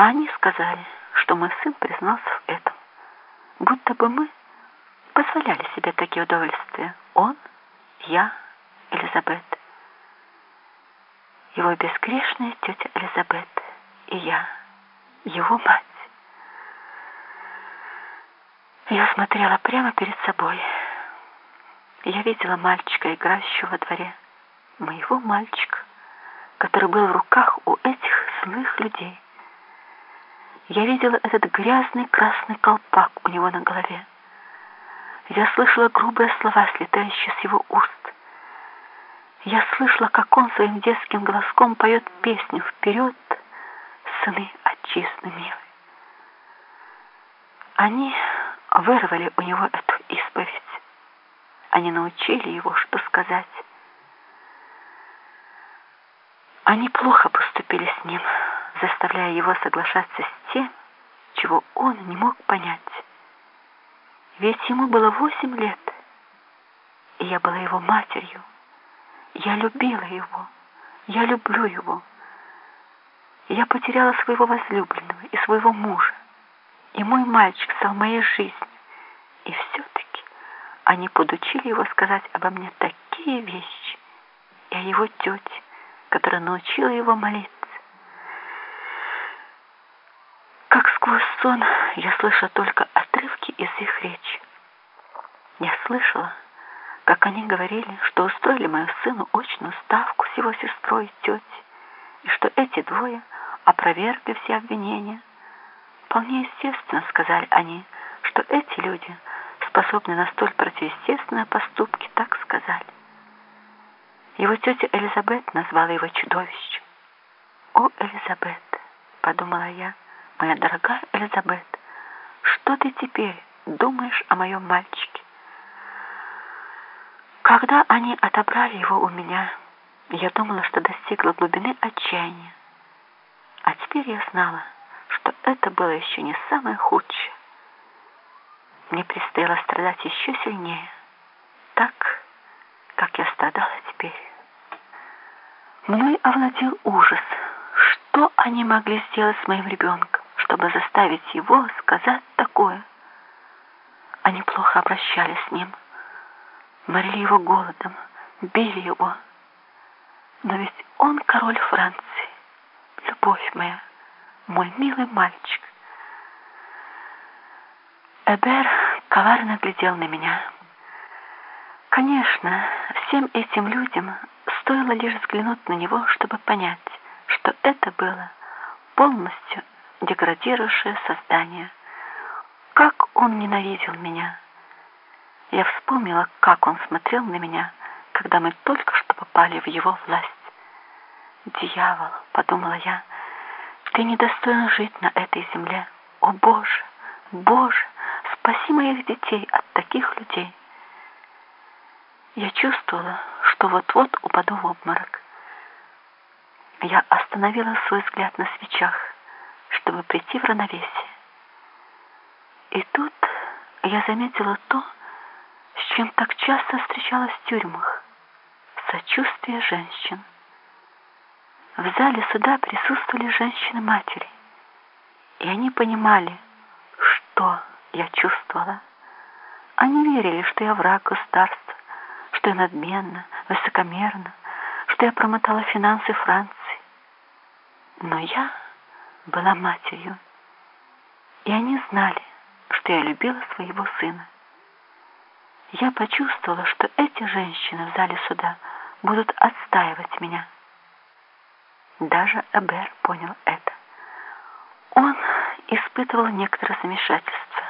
А они сказали, что мой сын признался в этом, будто бы мы позволяли себе такие удовольствия. Он, я, Элизабет. Его безгрешная тетя Элизабет и я, его мать. Я смотрела прямо перед собой. Я видела мальчика, играющего во дворе. Моего мальчика, который был в руках у этих злых людей. Я видела этот грязный красный колпак у него на голове. Я слышала грубые слова, слетающие с его уст. Я слышала, как он своим детским голоском поет песню «Вперед, сыны отчизны милые». Они вырвали у него эту исповедь. Они научили его, что сказать. Они плохо поступили с ним, заставляя его соглашаться с тем, чего он не мог понять. Ведь ему было восемь лет, и я была его матерью. Я любила его, я люблю его. Я потеряла своего возлюбленного и своего мужа и мой мальчик стал моей жизнью. И все-таки они подучили его сказать обо мне такие вещи, и о его тете, которая научила его молиться. Сквозь сон я слышала только отрывки из их речи. Я слышала, как они говорили, что устроили мою сыну очную ставку с его сестрой и тетей, и что эти двое опровергли все обвинения, Вполне естественно, сказали они, что эти люди способны на столь противоестественные поступки, так сказали. Его тетя Элизабет назвала его чудовищем. «О, Элизабет!» — подумала я, «моя дорогая Элизабет, что ты теперь думаешь о моем мальчике?» Когда они отобрали его у меня, я думала, что достигла глубины отчаяния. А теперь я знала, что это было еще не самое худшее. Мне предстояло страдать еще сильнее, так, как я страдала теперь. Мной овладел ужас. Что они могли сделать с моим ребенком, чтобы заставить его сказать такое? Они плохо обращались с ним, морили его голодом, били его. Но ведь он король Франции, любовь моя мой милый мальчик. Эбер коварно глядел на меня. Конечно, всем этим людям стоило лишь взглянуть на него, чтобы понять, что это было полностью деградирующее создание. Как он ненавидел меня. Я вспомнила, как он смотрел на меня, когда мы только что попали в его власть. «Дьявол», — подумала я, — ты недостоин жить на этой земле. О, Боже, Боже, спаси моих детей от таких людей. Я чувствовала, что вот-вот упаду в обморок. Я остановила свой взгляд на свечах, чтобы прийти в равновесие. И тут я заметила то, с чем так часто встречалась в тюрьмах — сочувствие женщин. В зале суда присутствовали женщины-матери, и они понимали, что я чувствовала. Они верили, что я враг государства, что я надменна, высокомерна, что я промотала финансы Франции. Но я была матерью, и они знали, что я любила своего сына. Я почувствовала, что эти женщины в зале суда будут отстаивать меня. Даже Эбер понял это. Он испытывал некоторое замешательство.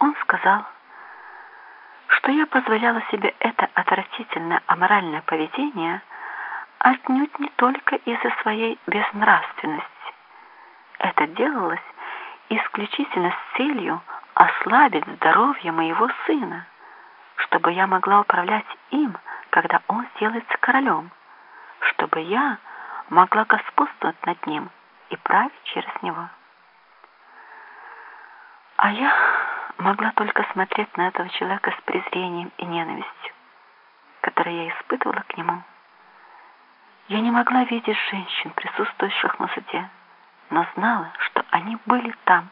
Он сказал, что я позволяла себе это отвратительное аморальное поведение отнюдь не только из-за своей безнравственности. Это делалось исключительно с целью ослабить здоровье моего сына, чтобы я могла управлять им, когда он сделается королем, чтобы я могла господствовать над ним и править через него. А я могла только смотреть на этого человека с презрением и ненавистью, которые я испытывала к нему. Я не могла видеть женщин, присутствующих на суде, но знала, что они были там,